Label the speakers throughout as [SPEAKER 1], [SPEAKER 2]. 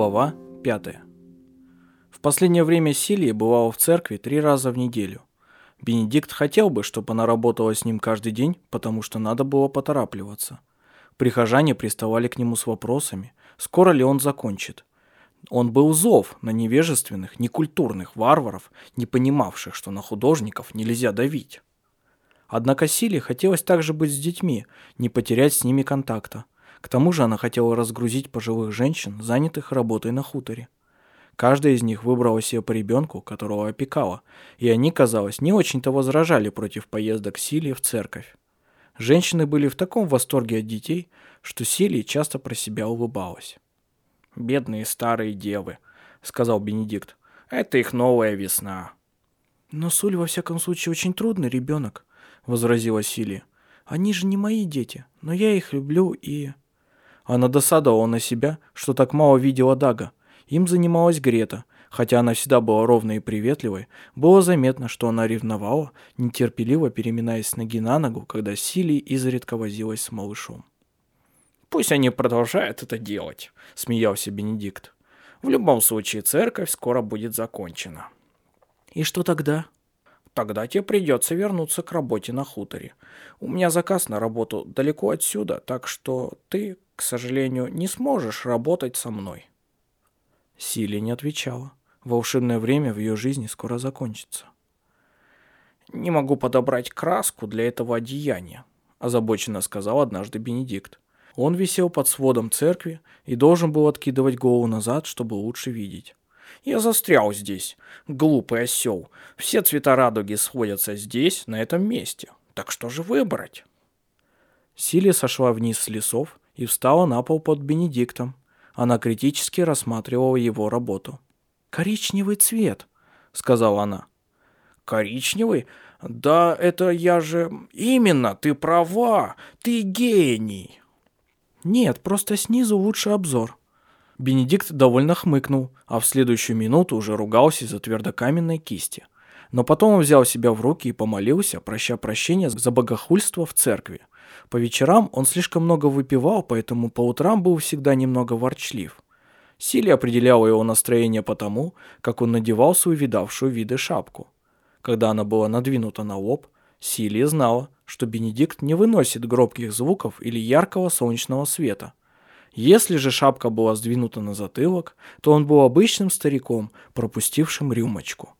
[SPEAKER 1] Глава 5. В последнее время Силия бывала в церкви три раза в неделю. Бенедикт хотел бы, чтобы она работала с ним каждый день, потому что надо было поторапливаться. Прихожане приставали к нему с вопросами, скоро ли он закончит. Он был зов на невежественных, некультурных варваров, не понимавших, что на художников нельзя давить. Однако Силе хотелось также быть с детьми, не потерять с ними контакта. К тому же она хотела разгрузить пожилых женщин, занятых работой на хуторе. Каждая из них выбрала себе по ребенку, которого опекала, и они, казалось, не очень-то возражали против поездок Силии в церковь. Женщины были в таком восторге от детей, что Силия часто про себя улыбалась. «Бедные старые девы», — сказал Бенедикт. «Это их новая весна».
[SPEAKER 2] «Но Суль, во всяком случае, очень трудный ребенок», — возразила Силия. «Они же не мои дети, но я их люблю и...»
[SPEAKER 1] Она досадовала на себя, что так мало видела Дага. Им занималась Грета. Хотя она всегда была ровной и приветливой, было заметно, что она ревновала, нетерпеливо переминаясь с ноги на ногу, когда Силий изредка возилась с малышом.
[SPEAKER 3] «Пусть они продолжают это делать», — смеялся Бенедикт. «В любом случае церковь скоро будет закончена».
[SPEAKER 2] «И что тогда?»
[SPEAKER 3] Тогда тебе придется вернуться к работе на хуторе. У меня заказ на работу далеко отсюда, так что ты, к сожалению, не сможешь работать со мной».
[SPEAKER 1] Силия не отвечала. Волшебное время в ее жизни скоро закончится.
[SPEAKER 3] «Не могу подобрать краску для этого одеяния», – озабоченно сказал однажды Бенедикт.
[SPEAKER 1] Он висел под сводом церкви и должен был откидывать голову назад, чтобы лучше видеть.
[SPEAKER 3] «Я застрял здесь, глупый осел. Все цвета радуги сходятся здесь, на этом месте. Так что же выбрать?»
[SPEAKER 1] Силия сошла вниз с лесов и встала на пол под Бенедиктом. Она критически рассматривала его работу.
[SPEAKER 2] «Коричневый цвет», —
[SPEAKER 1] сказала она.
[SPEAKER 3] «Коричневый? Да это я же... Именно, ты права, ты гений!»
[SPEAKER 2] «Нет, просто снизу лучше обзор».
[SPEAKER 1] Бенедикт довольно хмыкнул, а в следующую минуту уже ругался из-за твердокаменной кисти. Но потом он взял себя в руки и помолился, проща прощения за богохульство в церкви. По вечерам он слишком много выпивал, поэтому по утрам был всегда немного ворчлив. Силия определяла его настроение по тому, как он надевал свою видавшую виды шапку. Когда она была надвинута на лоб, Силия знала, что Бенедикт не выносит громких звуков или яркого солнечного света. Если же шапка была сдвинута на затылок, то он был обычным стариком, пропустившим рюмочку.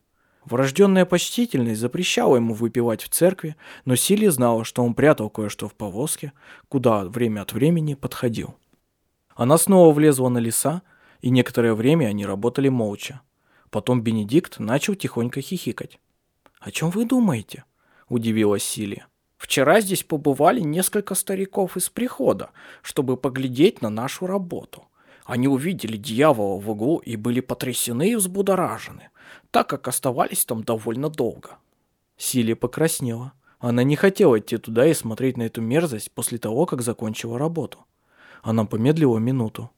[SPEAKER 1] Врожденная почтительность запрещала ему выпивать в церкви, но Сили знала, что он прятал кое-что в повозке, куда время от времени подходил. Она снова влезла на леса, и некоторое время они работали молча. Потом Бенедикт начал тихонько хихикать.
[SPEAKER 2] «О чем вы думаете?» – удивилась Силия.
[SPEAKER 3] «Вчера здесь побывали несколько стариков из прихода, чтобы поглядеть на нашу работу. Они увидели дьявола в углу и были потрясены и взбудоражены так как оставались там довольно долго.
[SPEAKER 1] Силия покраснела. Она не хотела идти туда и смотреть на эту мерзость после того, как закончила работу. Она помедлила минуту.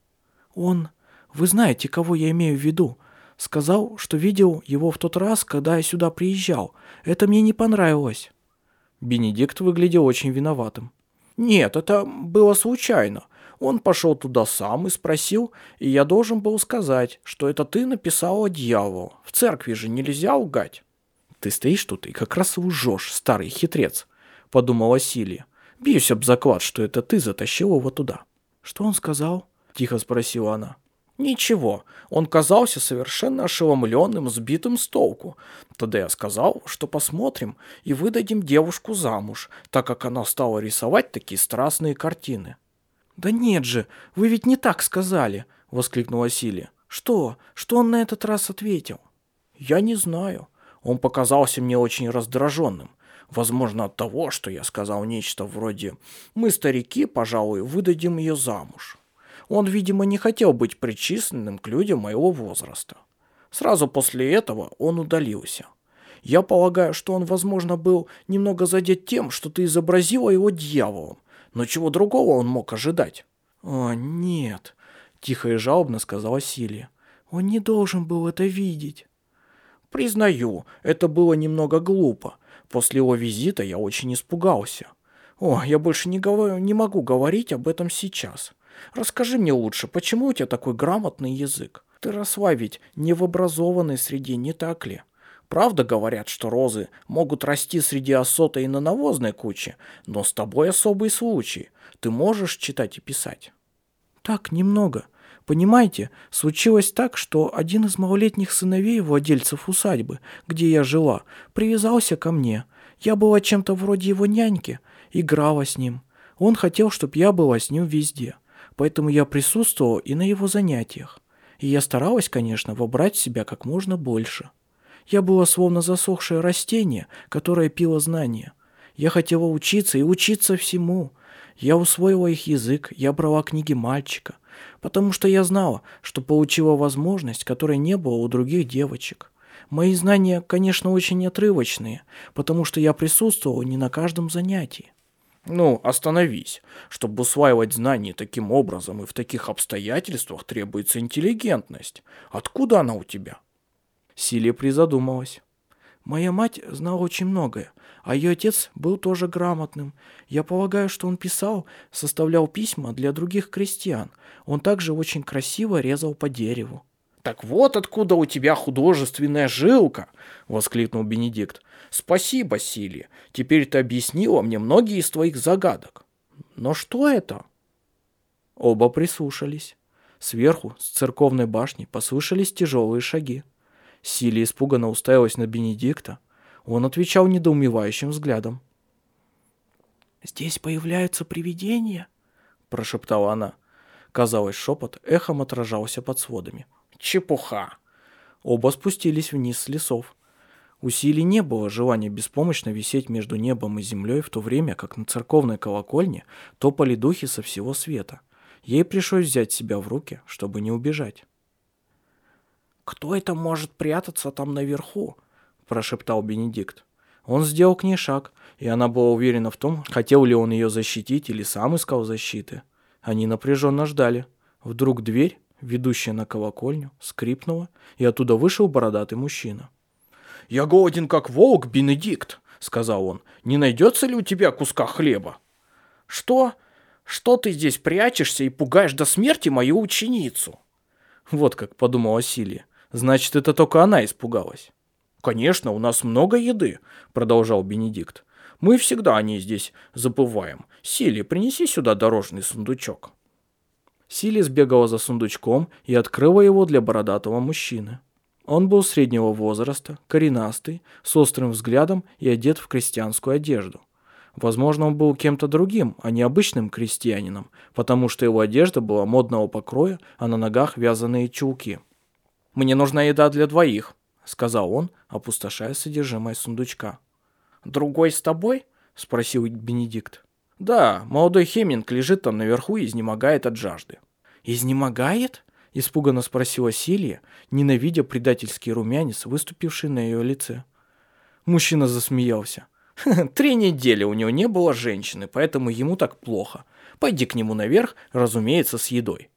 [SPEAKER 2] «Он... Вы знаете, кого я имею в виду. Сказал, что видел его в тот раз, когда я сюда приезжал. Это мне не понравилось».
[SPEAKER 1] Бенедикт выглядел очень виноватым.
[SPEAKER 3] «Нет, это было случайно. Он пошел туда сам и спросил, и я должен был сказать, что это ты написала дьяволу. В церкви же нельзя лгать.
[SPEAKER 1] Ты стоишь тут и как раз лжешь, старый хитрец, подумала Силия. Бьюсь об заклад, что это ты затащил его туда.
[SPEAKER 2] Что он сказал?
[SPEAKER 1] Тихо спросила она.
[SPEAKER 3] Ничего, он казался совершенно ошеломленным, сбитым с толку. Тогда я сказал, что посмотрим и выдадим девушку замуж, так как она стала рисовать такие страстные картины.
[SPEAKER 2] «Да нет же, вы ведь не так сказали!» — воскликнула Силия. «Что? Что он на этот раз ответил?»
[SPEAKER 3] «Я не знаю. Он показался мне очень раздраженным. Возможно, от того, что я сказал нечто вроде «Мы, старики, пожалуй, выдадим ее замуж». Он, видимо, не хотел быть причисленным к людям моего возраста. Сразу после этого он удалился. Я полагаю, что он, возможно, был немного задет тем, что ты изобразила его дьяволом, но чего другого он мог ожидать?
[SPEAKER 2] «О, нет», — тихо и жалобно сказала Силия. «Он не должен был это видеть».
[SPEAKER 3] «Признаю, это было немного глупо. После его визита я очень испугался. О, я больше не, говорю, не могу говорить об этом сейчас. Расскажи мне лучше, почему у тебя такой грамотный язык? Ты росла ведь не в образованной среде, не так ли? Правда говорят, что розы могут расти среди осота и на навозной куче, но с тобой особый случай. Ты можешь читать и писать?
[SPEAKER 2] Так, немного. Понимаете, случилось так, что один из малолетних сыновей владельцев усадьбы, где я жила, привязался ко мне. Я была чем-то вроде его няньки, играла с ним. Он хотел, чтобы я была с ним везде. Поэтому я присутствовала и на его занятиях. И я старалась, конечно, вобрать в себя как можно больше. Я была словно засохшее растение, которое пило знания. Я хотела учиться и учиться всему. Я усвоила их язык, я брала книги мальчика, потому что я знала, что получила возможность, которой не было у других девочек. Мои знания, конечно, очень отрывочные, потому что я присутствовала не на каждом занятии.
[SPEAKER 3] Ну, остановись. Чтобы усваивать знания таким образом и в таких обстоятельствах требуется интеллигентность. Откуда она у тебя?
[SPEAKER 2] Силия призадумалась. Моя мать знала очень многое, а ее отец был тоже грамотным. Я полагаю, что он писал, составлял письма для других крестьян. Он также очень красиво резал по дереву.
[SPEAKER 3] «Так вот откуда у тебя художественная жилка!» — воскликнул Бенедикт. «Спасибо, Силия. Теперь ты объяснила мне многие из твоих загадок. Но что это?»
[SPEAKER 2] Оба прислушались. Сверху, с церковной башни, послышались тяжелые шаги. Силия испуганно уставилась на Бенедикта. Он отвечал недоумевающим взглядом. «Здесь появляются привидения?» – прошептала она. Казалось, шепот эхом отражался под сводами.
[SPEAKER 3] «Чепуха!»
[SPEAKER 2] Оба спустились вниз с лесов. У Сили не было желания беспомощно висеть между небом и землей в то время, как на церковной колокольне топали духи со всего света. Ей пришлось взять себя в руки, чтобы не убежать.
[SPEAKER 3] «Кто это может прятаться там наверху?» – прошептал Бенедикт.
[SPEAKER 2] Он сделал к ней шаг, и она была уверена в том, хотел ли он ее защитить или сам искал защиты. Они напряженно ждали. Вдруг дверь, ведущая на колокольню, скрипнула, и оттуда вышел бородатый мужчина.
[SPEAKER 3] «Я голоден, как волк, Бенедикт», — сказал он. «Не найдется ли у тебя куска хлеба?» «Что? Что ты здесь прячешься и пугаешь до смерти мою ученицу?»
[SPEAKER 2] Вот как подумала Силия. Значит, это только она испугалась.
[SPEAKER 3] «Конечно, у нас много еды», — продолжал Бенедикт. «Мы всегда о ней здесь забываем. Сили, принеси сюда дорожный сундучок».
[SPEAKER 2] Сили сбегала за сундучком и открыла его для бородатого мужчины. Он был среднего возраста, коренастый, с острым взглядом и одет в крестьянскую одежду. Возможно, он был кем-то другим, а не обычным крестьянином, потому что его одежда была модного покроя, а на ногах вязаные чулки.
[SPEAKER 3] «Мне нужна еда для двоих», — сказал он, опустошая содержимое сундучка. «Другой с тобой?» — спросил Бенедикт. «Да, молодой Хеминг лежит там наверху и изнемогает от жажды».
[SPEAKER 2] «Изнемогает?» — испуганно спросила Силия, ненавидя предательский румянец, выступивший на ее лице. Мужчина засмеялся.
[SPEAKER 3] «Три недели у него не было женщины, поэтому ему так плохо. Пойди к нему наверх, разумеется, с едой».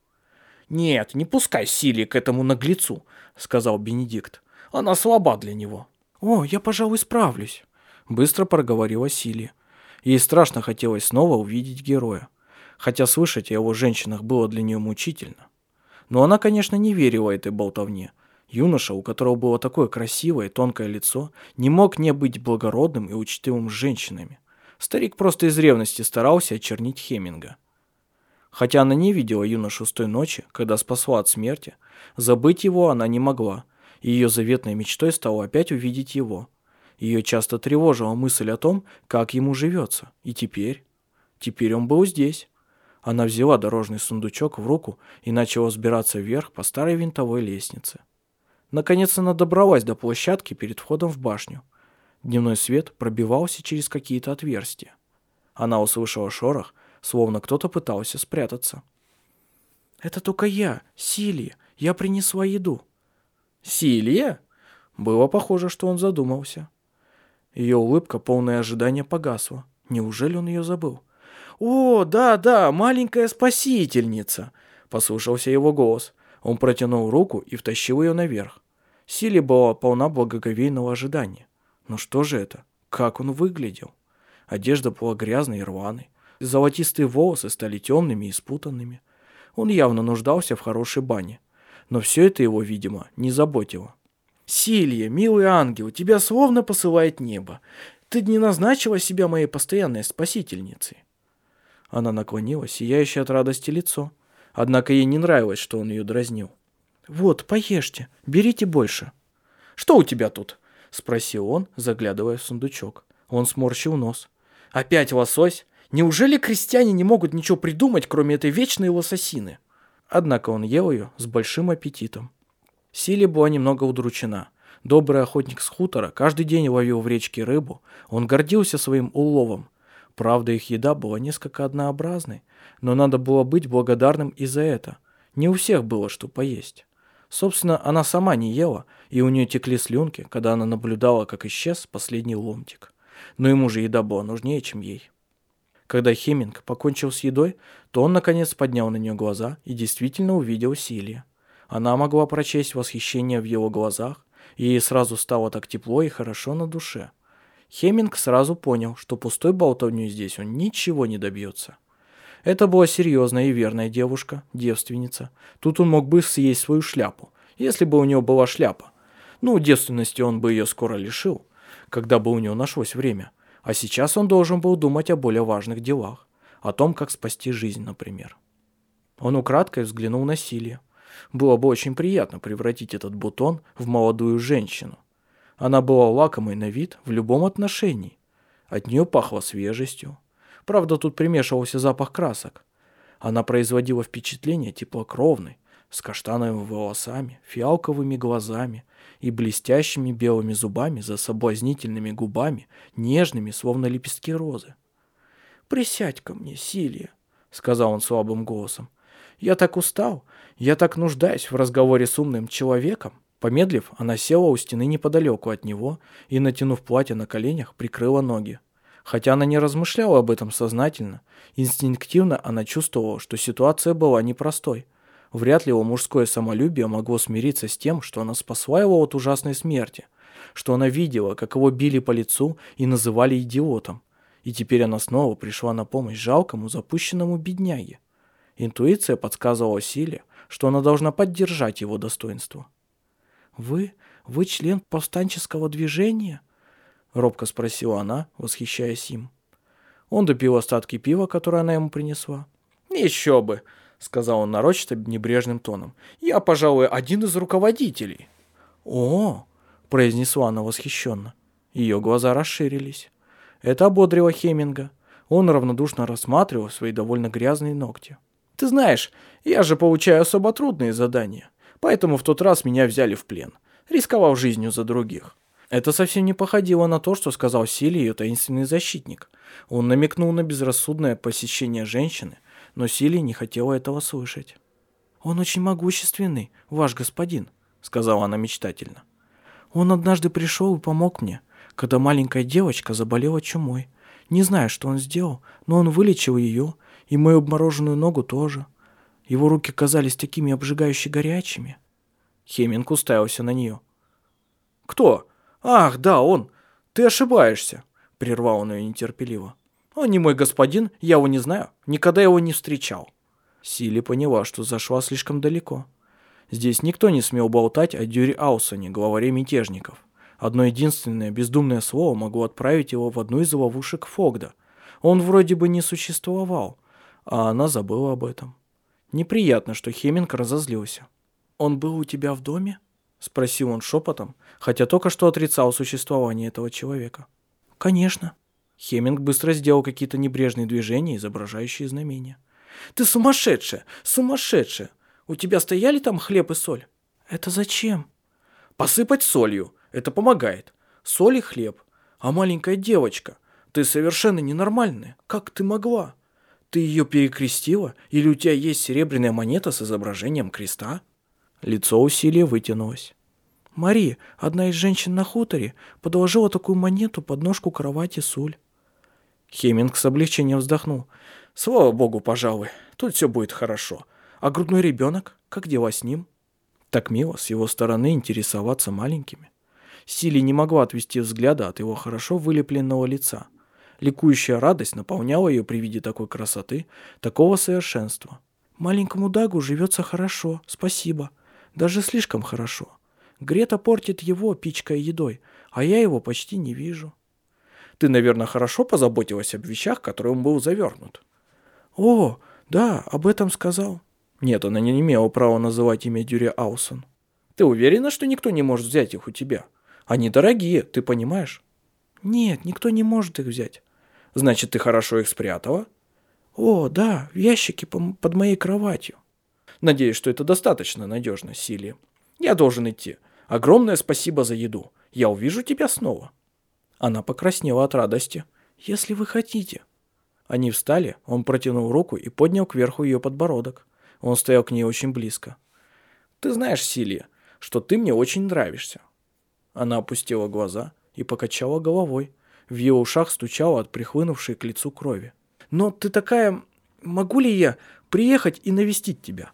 [SPEAKER 3] «Нет, не пускай Сили к этому наглецу», — сказал Бенедикт. «Она слаба для него».
[SPEAKER 2] «О, я, пожалуй, справлюсь», — быстро проговорила Сили. Ей страшно хотелось снова увидеть героя, хотя слышать о его женщинах было для нее мучительно. Но она, конечно, не верила этой болтовне. Юноша, у которого было такое красивое, тонкое лицо, не мог не быть благородным и учтивым с женщинами. Старик просто из ревности старался очернить Хеминга. Хотя она не видела юношу с той ночи, когда спасла от смерти, забыть его она не могла, и ее заветной мечтой стало опять увидеть его. Ее часто тревожила мысль о том, как ему живется. И теперь... Теперь он был здесь. Она взяла дорожный сундучок в руку и начала взбираться вверх по старой винтовой лестнице. Наконец она добралась до площадки перед входом в башню. Дневной свет пробивался через какие-то отверстия. Она услышала шорох, словно кто-то пытался спрятаться. «Это только я, Силия. Я принесла еду».
[SPEAKER 3] «Силия?»
[SPEAKER 2] Было похоже, что он задумался. Ее улыбка, полное ожидания, погасла. Неужели он ее забыл? «О, да-да, маленькая спасительница!» Послушался его голос. Он протянул руку и втащил ее наверх. Силе была полна благоговейного ожидания. Но что же это? Как он выглядел? Одежда была грязной и рваной. Золотистые волосы стали темными и спутанными. Он явно нуждался в хорошей бане. Но все это его, видимо, не заботило.
[SPEAKER 3] «Силья, милый ангел, тебя словно посылает небо. Ты не назначила себя моей постоянной спасительницей».
[SPEAKER 2] Она наклонила сияющее от радости лицо. Однако ей не нравилось, что он ее дразнил.
[SPEAKER 3] «Вот, поешьте, берите больше». «Что у тебя тут?» — спросил он, заглядывая в сундучок. Он сморщил нос. «Опять лосось? Неужели крестьяне не могут ничего придумать, кроме этой вечной лососины?»
[SPEAKER 2] Однако он ел ее с большим аппетитом. Силе была немного удручена. Добрый охотник с хутора каждый день ловил в речке рыбу. Он гордился своим уловом. Правда, их еда была несколько однообразной, но надо было быть благодарным и за это. Не у всех было что поесть. Собственно, она сама не ела, и у нее текли слюнки, когда она наблюдала, как исчез последний ломтик. Но ему же еда была нужнее, чем ей. Когда Хеминг покончил с едой, то он наконец поднял на нее глаза и действительно увидел Силия. Она могла прочесть восхищение в его глазах, и ей сразу стало так тепло и хорошо на душе. Хеминг сразу понял, что пустой болтовней здесь он ничего не добьется. Это была серьезная и верная девушка, девственница. Тут он мог бы съесть свою шляпу, если бы у него была шляпа. Ну, девственности он бы ее скоро лишил, когда бы у него нашлось время. А сейчас он должен был думать о более важных делах. О том, как спасти жизнь, например. Он украдкой взглянул на Силия. Было бы очень приятно превратить этот бутон в молодую женщину. Она была лакомой на вид в любом отношении. От нее пахло свежестью, Правда, тут примешивался запах красок. Она производила впечатление теплокровной, с каштановыми волосами, фиалковыми глазами и блестящими белыми зубами за соблазнительными губами, нежными, словно лепестки розы.
[SPEAKER 3] «Присядь ко мне, Силия», — сказал он слабым голосом. «Я так устал, я так нуждаюсь в разговоре с умным человеком».
[SPEAKER 2] Помедлив, она села у стены неподалеку от него и, натянув платье на коленях, прикрыла ноги. Хотя она не размышляла об этом сознательно, инстинктивно она чувствовала, что ситуация была непростой. Вряд ли его мужское самолюбие могло смириться с тем, что она спасла его от ужасной смерти, что она видела, как его били по лицу и называли идиотом. И теперь она снова пришла на помощь жалкому, запущенному бедняге. Интуиция подсказывала Силе, что она должна поддержать его достоинство.
[SPEAKER 3] «Вы? Вы член повстанческого движения?»
[SPEAKER 2] Робко спросила она, восхищаясь им. Он допил остатки пива, которое она ему принесла.
[SPEAKER 3] «Еще бы!» — сказал он нарочито небрежным тоном. «Я, пожалуй, один из руководителей».
[SPEAKER 2] «О!» — произнесла она восхищенно. Ее глаза расширились. Это ободрило Хеминга. Он равнодушно рассматривал свои довольно грязные ногти.
[SPEAKER 3] «Ты знаешь, я же получаю особо трудные задания, поэтому в тот раз меня взяли в плен, рисковал жизнью за других.
[SPEAKER 2] Это совсем не походило на то, что сказал Сили ее таинственный защитник. Он намекнул на безрассудное посещение женщины, но Сили не хотела этого слышать.
[SPEAKER 3] «Он очень могущественный, ваш господин», — сказала она мечтательно. «Он однажды пришел и помог мне, когда маленькая девочка заболела чумой. Не знаю, что он сделал, но он вылечил ее, и мою обмороженную ногу тоже. Его руки казались такими обжигающе горячими».
[SPEAKER 2] Хеминг уставился на нее.
[SPEAKER 3] «Кто?» «Ах, да, он! Ты ошибаешься!» — прервал он ее нетерпеливо. «Он не мой господин, я его не знаю, никогда его не встречал».
[SPEAKER 2] Сили поняла, что зашла слишком далеко. Здесь никто не смел болтать о Дюре Аусоне, главаре мятежников. Одно единственное бездумное слово могло отправить его в одну из ловушек Фогда. Он вроде бы не существовал, а она забыла об этом. Неприятно, что Хеминг разозлился.
[SPEAKER 3] «Он был у тебя в доме?»
[SPEAKER 2] — спросил он шепотом, хотя только что отрицал существование этого человека.
[SPEAKER 3] «Конечно».
[SPEAKER 2] Хеминг быстро сделал какие-то небрежные движения, изображающие знамения.
[SPEAKER 3] «Ты сумасшедшая! Сумасшедшая! У тебя стояли там хлеб и соль?»
[SPEAKER 2] «Это зачем?»
[SPEAKER 3] «Посыпать солью. Это помогает. Соль и хлеб. А маленькая девочка, ты совершенно ненормальная. Как ты могла? Ты ее перекрестила? Или у тебя есть серебряная монета с изображением креста?»
[SPEAKER 2] Лицо усилия вытянулось.
[SPEAKER 3] Мари, одна из женщин на хуторе, подложила такую монету под ножку кровати Суль.
[SPEAKER 2] Хеминг с облегчением вздохнул.
[SPEAKER 3] Слава богу, пожалуй, тут все будет хорошо. А грудной ребенок, как дела с ним?
[SPEAKER 2] Так мило с его стороны интересоваться маленькими. Сили не могла отвести взгляда от его хорошо вылепленного лица. Ликующая радость наполняла ее при виде такой красоты, такого совершенства. Маленькому Дагу живется хорошо, спасибо. Даже слишком хорошо. Грета портит его, пичкой едой, а я его почти не вижу.
[SPEAKER 3] Ты, наверное, хорошо позаботилась об вещах, которые он был завернут.
[SPEAKER 2] О, да, об этом сказал.
[SPEAKER 3] Нет, она не имела права называть имя Дюри Аусон. Ты уверена, что никто не может взять их у тебя? Они дорогие, ты понимаешь?
[SPEAKER 2] Нет, никто не может их взять.
[SPEAKER 3] Значит, ты хорошо их спрятала?
[SPEAKER 2] О, да, в ящике под моей кроватью.
[SPEAKER 3] Надеюсь, что это достаточно надежно, Силия. Я должен идти. Огромное спасибо за еду. Я увижу тебя снова.
[SPEAKER 2] Она покраснела от радости. Если вы хотите.
[SPEAKER 1] Они встали, он протянул руку и поднял кверху ее подбородок. Он стоял к ней очень близко.
[SPEAKER 3] «Ты знаешь, Силия, что ты мне очень нравишься».
[SPEAKER 1] Она опустила глаза и покачала головой. В ее ушах стучало от прихлынувшей к лицу крови.
[SPEAKER 2] «Но ты такая... Могу ли я приехать и навестить тебя?»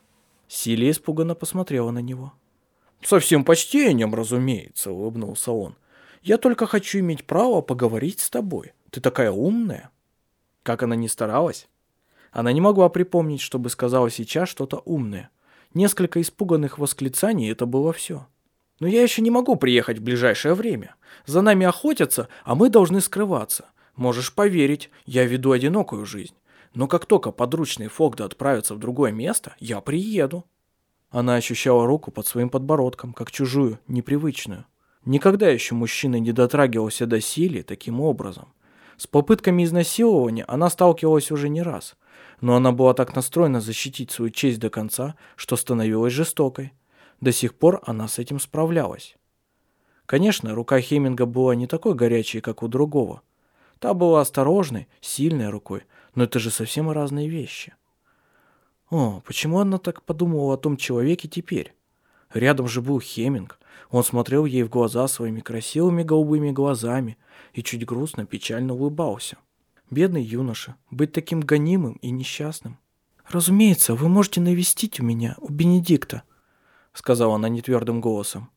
[SPEAKER 1] Силия испуганно посмотрела на него.
[SPEAKER 3] «Со всем почтением, разумеется», — улыбнулся он. «Я только хочу иметь право поговорить с тобой. Ты такая умная».
[SPEAKER 1] Как она ни старалась, она не могла припомнить, чтобы сказала сейчас что-то умное. Несколько испуганных восклицаний — это было все.
[SPEAKER 3] «Но я еще не могу приехать в ближайшее время. За нами охотятся, а мы должны скрываться. Можешь поверить, я веду одинокую жизнь. Но как только подручный Фогда отправится в другое место, я приеду».
[SPEAKER 1] Она ощущала руку под своим подбородком, как чужую, непривычную. Никогда еще мужчина не дотрагивался до силы таким образом. С попытками изнасилования она сталкивалась уже не раз, но она была так настроена защитить свою честь до конца, что становилась жестокой. До сих пор она с этим справлялась. Конечно, рука Хеминга была не такой горячей, как у другого. Та была осторожной, сильной рукой, но это же совсем разные вещи. О, почему она так подумала о том человеке теперь? Рядом же был Хеминг. Он смотрел ей в глаза своими красивыми голубыми глазами и чуть грустно, печально улыбался. Бедный юноша, быть таким гонимым и несчастным.
[SPEAKER 2] «Разумеется, вы можете навестить у меня, у Бенедикта», — сказала она нетвердым голосом.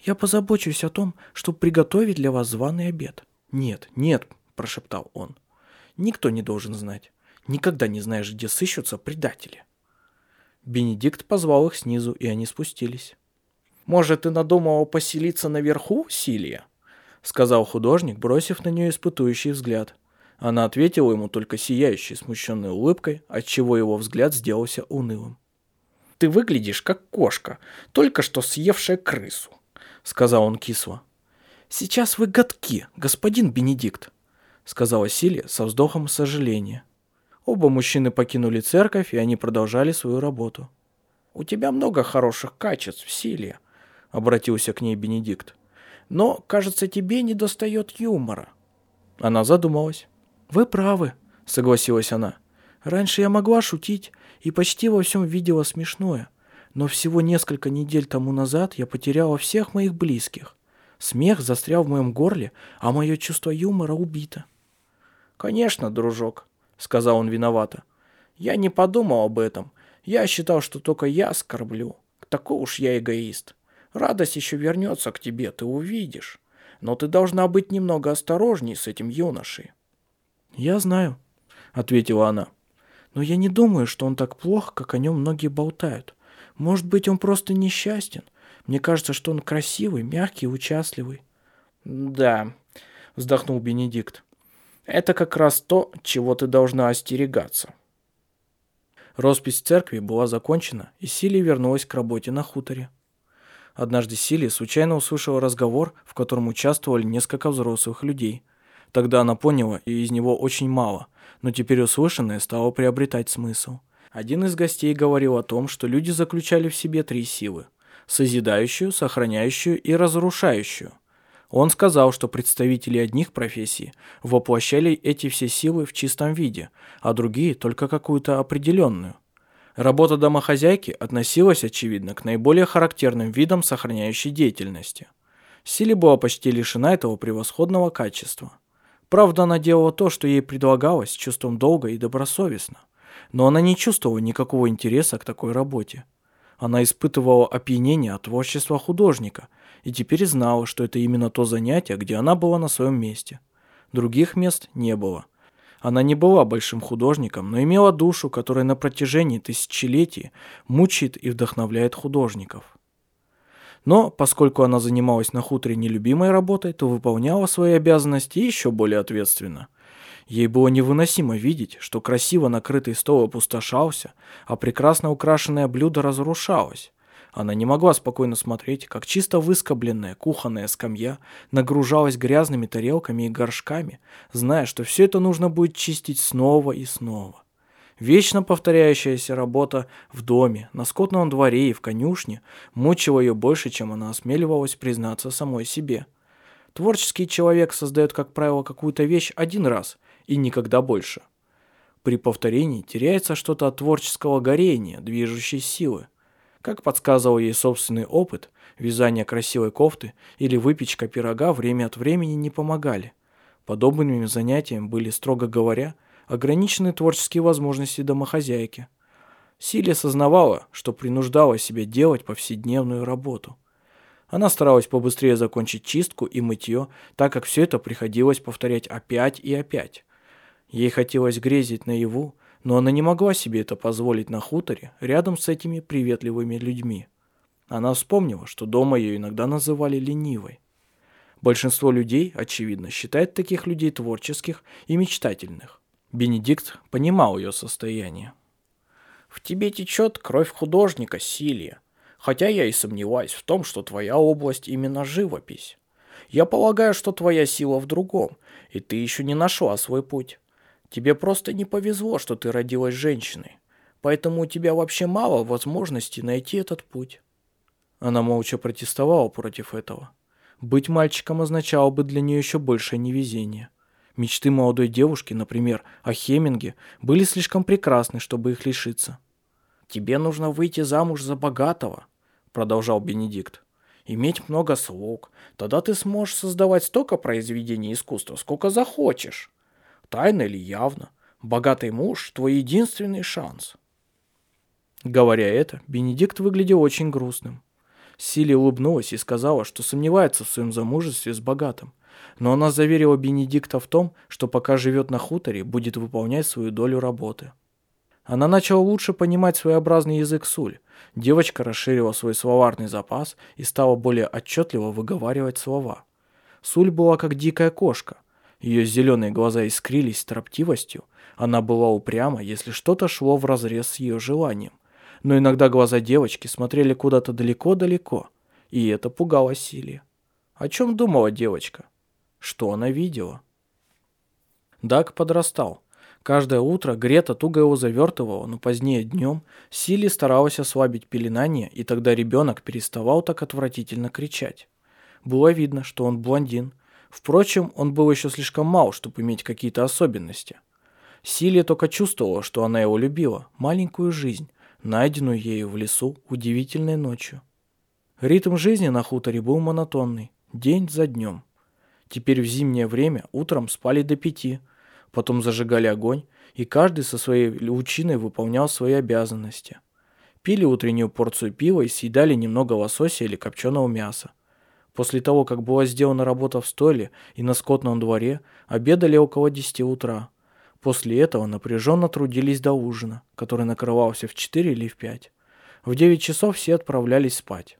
[SPEAKER 2] «Я позабочусь о том, чтобы приготовить для вас званый обед».
[SPEAKER 1] «Нет, нет», — прошептал он. «Никто не должен знать. Никогда не знаешь, где сыщутся предатели». Бенедикт позвал их снизу, и они спустились.
[SPEAKER 3] «Может, ты надумала поселиться наверху, Силия?»
[SPEAKER 1] — сказал художник, бросив на нее испытующий взгляд. Она ответила ему только сияющей, смущенной улыбкой, отчего его взгляд сделался унылым.
[SPEAKER 3] «Ты выглядишь как кошка, только что съевшая крысу», — сказал он кисло.
[SPEAKER 2] «Сейчас вы годки, господин Бенедикт», — сказала Силия со вздохом сожаления.
[SPEAKER 1] Оба мужчины покинули церковь, и они продолжали свою работу.
[SPEAKER 3] «У тебя много хороших качеств, Силия», — обратился к ней Бенедикт. «Но, кажется, тебе недостает юмора».
[SPEAKER 1] Она задумалась.
[SPEAKER 2] «Вы правы», — согласилась она. «Раньше я могла шутить и почти во всем видела смешное, но всего несколько недель тому назад я потеряла всех моих близких. Смех застрял в моем горле, а мое чувство юмора убито».
[SPEAKER 3] «Конечно, дружок», — сказал он виновато. «Я не подумал об этом. Я считал, что только я скорблю. Такой уж я эгоист. Радость еще вернется к тебе, ты увидишь. Но ты должна быть немного осторожней с этим юношей».
[SPEAKER 2] «Я знаю», — ответила она. «Но я не думаю, что он так плох, как о нем многие болтают. Может быть, он просто несчастен. Мне кажется, что он красивый, мягкий участливый».
[SPEAKER 3] «Да», — вздохнул Бенедикт. «Это как раз то, чего ты должна остерегаться».
[SPEAKER 1] Роспись церкви была закончена, и Силия вернулась к работе на хуторе. Однажды Силия случайно услышала разговор, в котором участвовали несколько взрослых людей, Тогда она поняла, и из него очень мало, но теперь услышанное стало приобретать смысл. Один из гостей говорил о том, что люди заключали в себе три силы – созидающую, сохраняющую и разрушающую. Он сказал, что представители одних профессий воплощали эти все силы в чистом виде, а другие только какую-то определенную. Работа домохозяйки относилась, очевидно, к наиболее характерным видам сохраняющей деятельности. Силе была почти лишена этого превосходного качества. Правда, она делала то, что ей предлагалось, чувством долга и добросовестно. Но она не чувствовала никакого интереса к такой работе. Она испытывала опьянение от творчества художника и теперь знала, что это именно то занятие, где она была на своем месте. Других мест не было. Она не была большим художником, но имела душу, которая на протяжении тысячелетий мучает и вдохновляет художников. Но, поскольку она занималась на хуторе нелюбимой работой, то выполняла свои обязанности еще более ответственно. Ей было невыносимо видеть, что красиво накрытый стол опустошался, а прекрасно украшенное блюдо разрушалось. Она не могла спокойно смотреть, как чисто выскобленная кухонная скамья нагружалась грязными тарелками и горшками, зная, что все это нужно будет чистить снова и снова. Вечно повторяющаяся работа в доме, на скотном дворе и в конюшне мучила ее больше, чем она осмеливалась признаться самой себе. Творческий человек создает, как правило, какую-то вещь один раз и никогда больше. При повторении теряется что-то от творческого горения, движущей силы. Как подсказывал ей собственный опыт, вязание красивой кофты или выпечка пирога время от времени не помогали. Подобными занятиями были, строго говоря, ограничены творческие возможности домохозяйки. Силия осознавала, что принуждала себя делать повседневную работу. Она старалась побыстрее закончить чистку и мытье, так как все это приходилось повторять опять и опять. Ей хотелось грезить наяву, но она не могла себе это позволить на хуторе рядом с этими приветливыми людьми. Она вспомнила, что дома ее иногда называли ленивой. Большинство людей, очевидно, считает таких людей творческих и мечтательных. Бенедикт понимал ее состояние.
[SPEAKER 3] «В тебе течет кровь художника, Силия, хотя я и сомневаюсь в том, что твоя область именно живопись. Я полагаю, что твоя сила в другом, и ты еще не нашла свой путь. Тебе просто не повезло, что ты родилась женщиной, поэтому у тебя вообще мало возможностей найти этот путь».
[SPEAKER 1] Она молча протестовала против этого. Быть мальчиком означало бы для нее еще большее невезение – Мечты молодой девушки, например, о Хеминге, были слишком прекрасны, чтобы их лишиться.
[SPEAKER 3] «Тебе нужно выйти замуж за богатого», — продолжал Бенедикт. «Иметь много слуг. Тогда ты сможешь создавать столько произведений искусства, сколько захочешь. Тайно или явно. Богатый муж — твой единственный шанс».
[SPEAKER 1] Говоря это, Бенедикт выглядел очень грустным. Сили улыбнулась и сказала, что сомневается в своем замужестве с богатым но она заверила Бенедикта в том, что пока живет на хуторе, будет выполнять свою долю работы. Она начала лучше понимать своеобразный язык суль. Девочка расширила свой словарный запас и стала более отчетливо выговаривать слова. Суль была как дикая кошка. Ее зеленые глаза искрились строптивостью. Она была упряма, если что-то шло вразрез с ее желанием. Но иногда глаза девочки смотрели куда-то далеко-далеко, и это пугало Силия. О чем думала девочка? Что она видела? Даг подрастал. Каждое утро Грета туго его завертывала, но позднее днем Сили старалась ослабить пеленание, и тогда ребенок переставал так отвратительно кричать. Было видно, что он блондин. Впрочем, он был еще слишком мал, чтобы иметь какие-то особенности. Силия только чувствовала, что она его любила, маленькую жизнь, найденную ею в лесу удивительной ночью. Ритм жизни на хуторе был монотонный, день за днем. Теперь в зимнее время утром спали до пяти, потом зажигали огонь, и каждый со своей лучиной выполнял свои обязанности. Пили утреннюю порцию пива и съедали немного лосося или копченого мяса. После того, как была сделана работа в стойле и на скотном дворе, обедали около десяти утра. После этого напряженно трудились до ужина, который накрывался в четыре или в пять. В девять часов все отправлялись спать.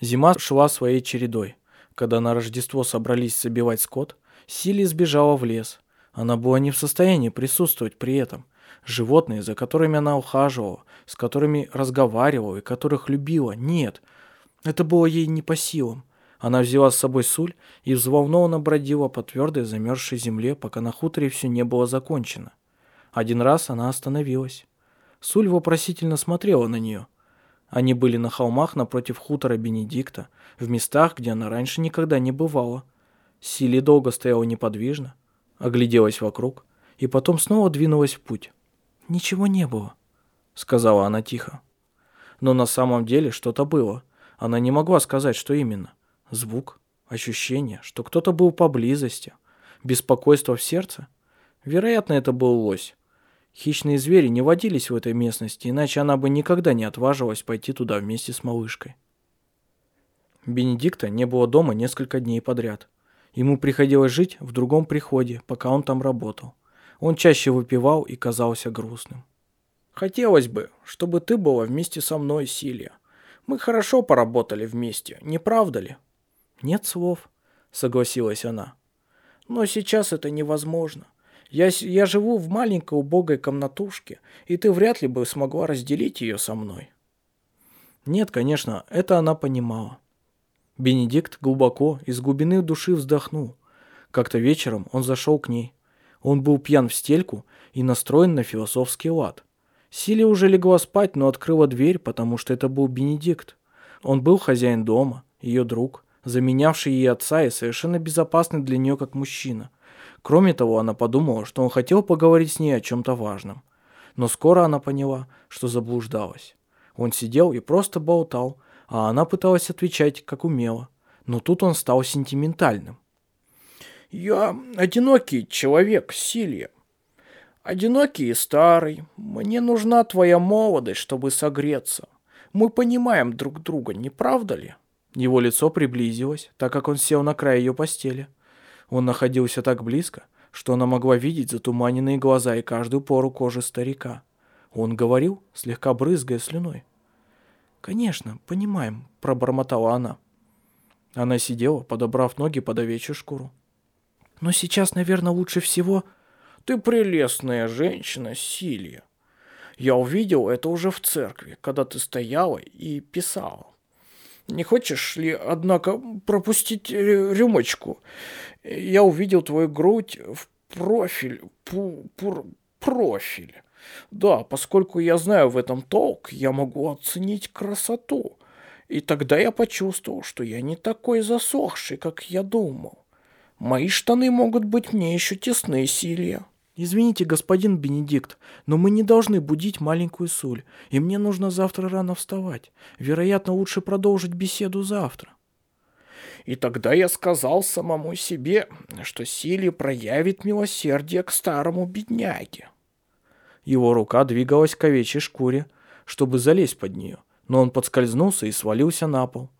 [SPEAKER 1] Зима шла своей чередой. Когда на Рождество собрались собивать скот, Сили сбежала в лес. Она была не в состоянии присутствовать при этом. Животные, за которыми она ухаживала, с которыми разговаривала и которых любила, нет. Это было ей не по силам. Она взяла с собой суль и взволнованно бродила по твердой замерзшей земле, пока на хуторе все не было закончено. Один раз она остановилась. Суль вопросительно смотрела на нее – они были на холмах напротив хутора Бенедикта, в местах, где она раньше никогда не бывала. Сили долго стояла неподвижно, огляделась вокруг и потом снова двинулась в путь. «Ничего не было», — сказала она тихо. Но на самом деле что-то было. Она не могла сказать, что именно. Звук, ощущение, что кто-то был поблизости, беспокойство в сердце. Вероятно, это был лось. Хищные звери не водились в этой местности, иначе она бы никогда не отважилась пойти туда вместе с малышкой. Бенедикта не было дома несколько дней подряд. Ему приходилось жить в другом приходе, пока он там работал.
[SPEAKER 2] Он чаще выпивал и казался грустным.
[SPEAKER 3] «Хотелось бы, чтобы ты была вместе со мной, Силия. Мы хорошо поработали вместе, не правда ли?»
[SPEAKER 2] «Нет слов», — согласилась она.
[SPEAKER 3] «Но сейчас это невозможно. Я, я живу в маленькой убогой комнатушке, и ты вряд ли бы смогла разделить ее со мной».
[SPEAKER 2] Нет, конечно, это она понимала. Бенедикт глубоко, из глубины души вздохнул. Как-то вечером он зашел к ней. Он был пьян в стельку и настроен на философский лад. Силе уже легла спать, но открыла дверь, потому что это был Бенедикт. Он был хозяин дома, ее друг, заменявший ей отца и совершенно безопасный для нее как мужчина. Кроме того, она подумала, что он хотел поговорить с ней о чем-то важном. Но скоро она поняла, что заблуждалась. Он сидел и просто болтал, а она пыталась отвечать, как умела. Но тут он стал сентиментальным.
[SPEAKER 3] «Я одинокий человек, Силья. Одинокий и старый. Мне нужна твоя молодость, чтобы согреться. Мы понимаем друг друга, не правда ли?»
[SPEAKER 2] Его лицо приблизилось, так как он сел на край ее постели. Он находился так близко, что она могла видеть затуманенные глаза и каждую пору кожи старика. Он говорил, слегка брызгая слюной. «Конечно, понимаем», — пробормотала она. Она сидела, подобрав ноги под овечью шкуру.
[SPEAKER 3] Но сейчас, наверное, лучше всего... Ты прелестная женщина, Силья. Я увидел это уже в церкви, когда ты стояла и писала. Не хочешь ли, однако, пропустить рюмочку? Я увидел твою грудь в профиль, пу, пур, профиль. Да, поскольку я знаю в этом толк, я могу оценить красоту. И тогда я почувствовал, что я не такой засохший, как я думал. Мои штаны могут быть мне еще тесны, Силья.
[SPEAKER 2] Извините, господин Бенедикт, но мы не должны будить маленькую Суль, и мне нужно завтра рано вставать. Вероятно, лучше продолжить беседу завтра.
[SPEAKER 3] И тогда я сказал самому себе, что Сили проявит милосердие к старому бедняге.
[SPEAKER 2] Его рука двигалась к овечьей шкуре, чтобы залезть под нее, но он подскользнулся и свалился на пол.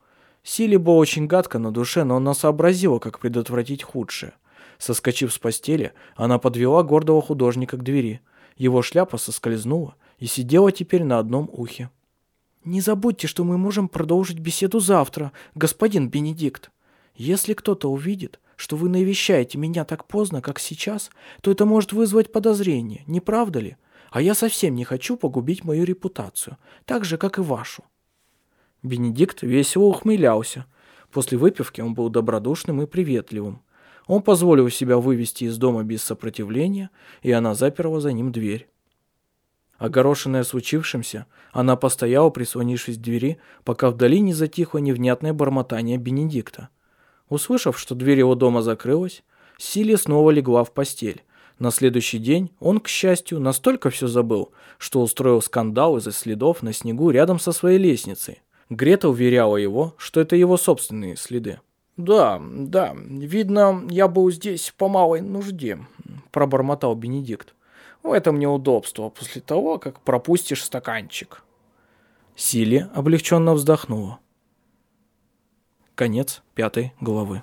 [SPEAKER 2] Силе было очень гадко на душе, но она сообразила, как предотвратить худшее. Соскочив с постели, она подвела гордого художника к двери. Его шляпа соскользнула и сидела теперь на одном ухе. «Не забудьте, что мы можем продолжить беседу завтра, господин Бенедикт. Если кто-то увидит, что вы навещаете меня так поздно, как сейчас, то это может вызвать подозрение, не правда ли? А я совсем не хочу погубить мою репутацию, так же, как и вашу». Бенедикт весело ухмылялся. После выпивки он был добродушным и приветливым. Он позволил себя вывести из дома без сопротивления, и она заперла за ним дверь. Огорошенная случившимся, она постояла, прислонившись к двери, пока вдали не затихло невнятное бормотание Бенедикта. Услышав, что дверь его дома закрылась, Силия снова легла в постель. На следующий день он, к счастью, настолько все забыл, что устроил скандал из-за следов на снегу рядом со своей лестницей. Грета уверяла его, что это его собственные следы.
[SPEAKER 3] «Да, да, видно, я был здесь по малой нужде», – пробормотал Бенедикт. «В этом неудобство после того, как пропустишь стаканчик».
[SPEAKER 2] Силе облегченно вздохнула. Конец пятой главы.